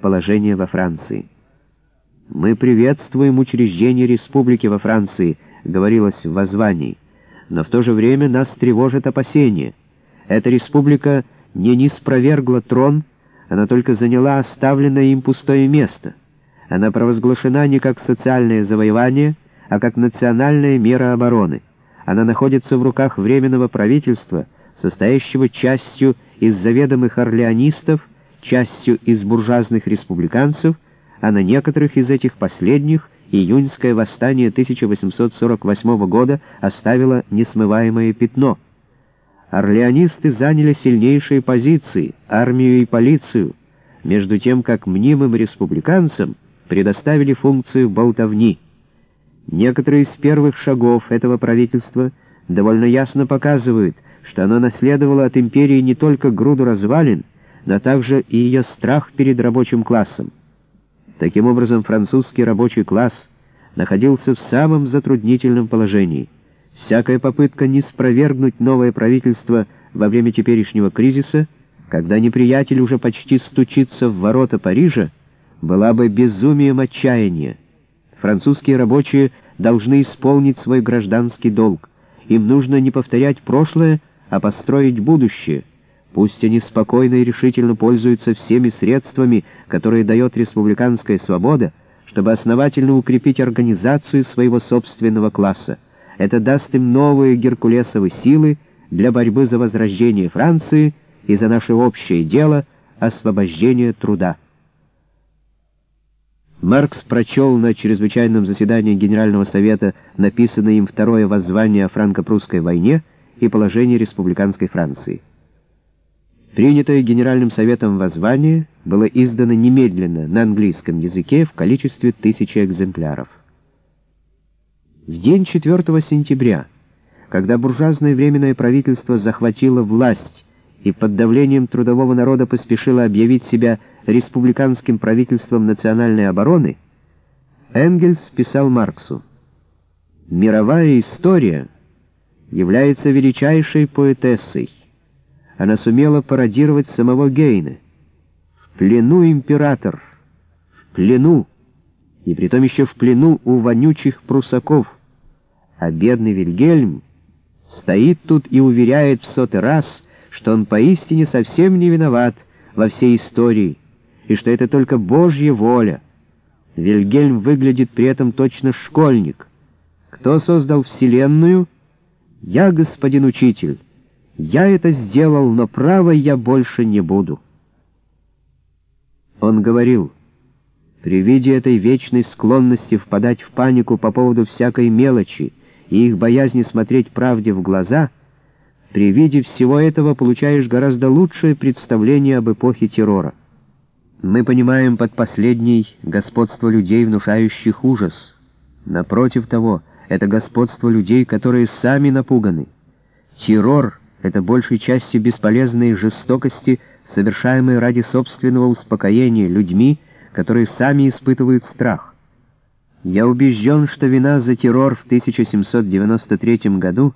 положение во Франции. «Мы приветствуем учреждение республики во Франции», — говорилось в воззвании, «но в то же время нас тревожит опасение. Эта республика не ниспровергла трон, она только заняла оставленное им пустое место. Она провозглашена не как социальное завоевание, а как национальная мера обороны. Она находится в руках Временного правительства, состоящего частью из заведомых орлеонистов, частью из буржуазных республиканцев, а на некоторых из этих последних июньское восстание 1848 года оставило несмываемое пятно. Орлеонисты заняли сильнейшие позиции, армию и полицию, между тем как мнимым республиканцам предоставили функцию болтовни. Некоторые из первых шагов этого правительства довольно ясно показывают, что оно наследовало от империи не только груду развалин, но также и ее страх перед рабочим классом. Таким образом, французский рабочий класс находился в самом затруднительном положении. Всякая попытка не спровергнуть новое правительство во время теперешнего кризиса, когда неприятель уже почти стучится в ворота Парижа, была бы безумием отчаяния. Французские рабочие должны исполнить свой гражданский долг. Им нужно не повторять прошлое, а построить будущее. Пусть они спокойно и решительно пользуются всеми средствами, которые дает республиканская свобода, чтобы основательно укрепить организацию своего собственного класса. Это даст им новые геркулесовые силы для борьбы за возрождение Франции и за наше общее дело освобождения труда. Маркс прочел на чрезвычайном заседании Генерального совета написанное им второе воззвание о франко-прусской войне и положении республиканской Франции. Принятое Генеральным Советом воззвание было издано немедленно на английском языке в количестве тысячи экземпляров. В день 4 сентября, когда буржуазное временное правительство захватило власть и под давлением трудового народа поспешило объявить себя республиканским правительством национальной обороны, Энгельс писал Марксу, «Мировая история является величайшей поэтессой, она сумела пародировать самого Гейна. В плену император, в плену, и притом еще в плену у вонючих прусаков. А бедный Вильгельм стоит тут и уверяет в сотый раз, что он поистине совсем не виноват во всей истории, и что это только Божья воля. Вильгельм выглядит при этом точно школьник. Кто создал Вселенную? Я, господин учитель. Я это сделал, но право я больше не буду. Он говорил, при виде этой вечной склонности впадать в панику по поводу всякой мелочи и их боязни смотреть правде в глаза, при виде всего этого получаешь гораздо лучшее представление об эпохе террора. Мы понимаем под последней господство людей, внушающих ужас. Напротив того, это господство людей, которые сами напуганы. Террор — это большей частью бесполезные жестокости, совершаемые ради собственного успокоения людьми, которые сами испытывают страх. Я убежден, что вина за террор в 1793 году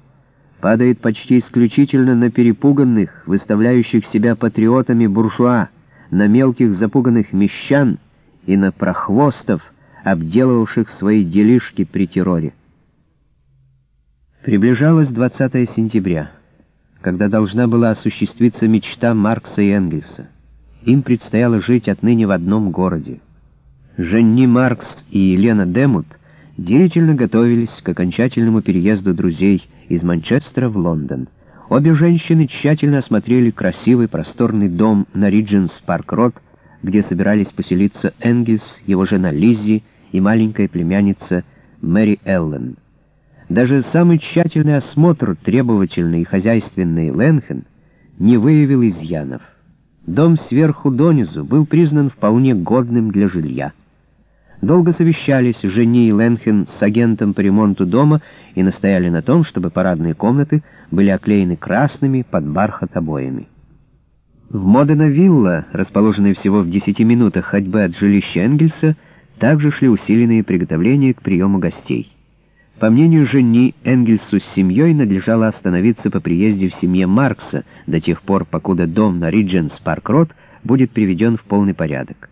падает почти исключительно на перепуганных, выставляющих себя патриотами буржуа, на мелких запуганных мещан и на прохвостов, обделывавших свои делишки при терроре. Приближалось 20 сентября когда должна была осуществиться мечта Маркса и Энгельса. Им предстояло жить отныне в одном городе. Женни Маркс и Елена Демут деятельно готовились к окончательному переезду друзей из Манчестера в Лондон. Обе женщины тщательно осмотрели красивый просторный дом на Ридженс-Парк-Род, где собирались поселиться Энгельс, его жена Лиззи и маленькая племянница Мэри Эллен. Даже самый тщательный осмотр, требовательной и хозяйственной Ленхен, не выявил изъянов. Дом сверху донизу был признан вполне годным для жилья. Долго совещались Жени и Ленхен с агентом по ремонту дома и настояли на том, чтобы парадные комнаты были оклеены красными под бархат обоями. В Модена-Вилла, расположенной всего в 10 минутах ходьбы от жилища Энгельса, также шли усиленные приготовления к приему гостей. По мнению жени, Энгельсу с семьей надлежало остановиться по приезде в семье Маркса до тех пор, покуда дом на Ридженс Парк-Рот будет приведен в полный порядок.